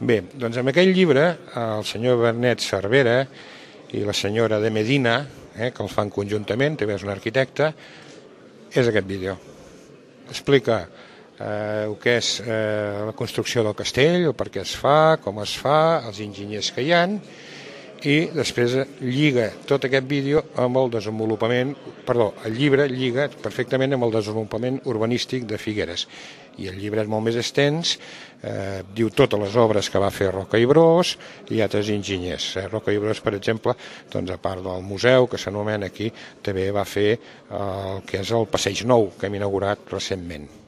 Bé, doncs en aquell llibre el senyor Bernet Cervera i la senyora de Medina, eh, que el fan conjuntament, també és un arquitecte, és aquest vídeo. Explica eh, el que és eh, la construcció del castell, el per què es fa, com es fa, els enginyers que hi han, i després lliga tot aquest vídeo amb el desenvolupament, perdó, el llibre lliga perfectament amb el desenvolupament urbanístic de Figueres. I el llibre és molt més extens, eh, diu totes les obres que va fer Roca i Bros i altres enginyers. Eh, Roca i Bros, per exemple, doncs a part del museu que s'anomena aquí, també va fer eh, el que és el Passeig Nou, que hem inaugurat recentment.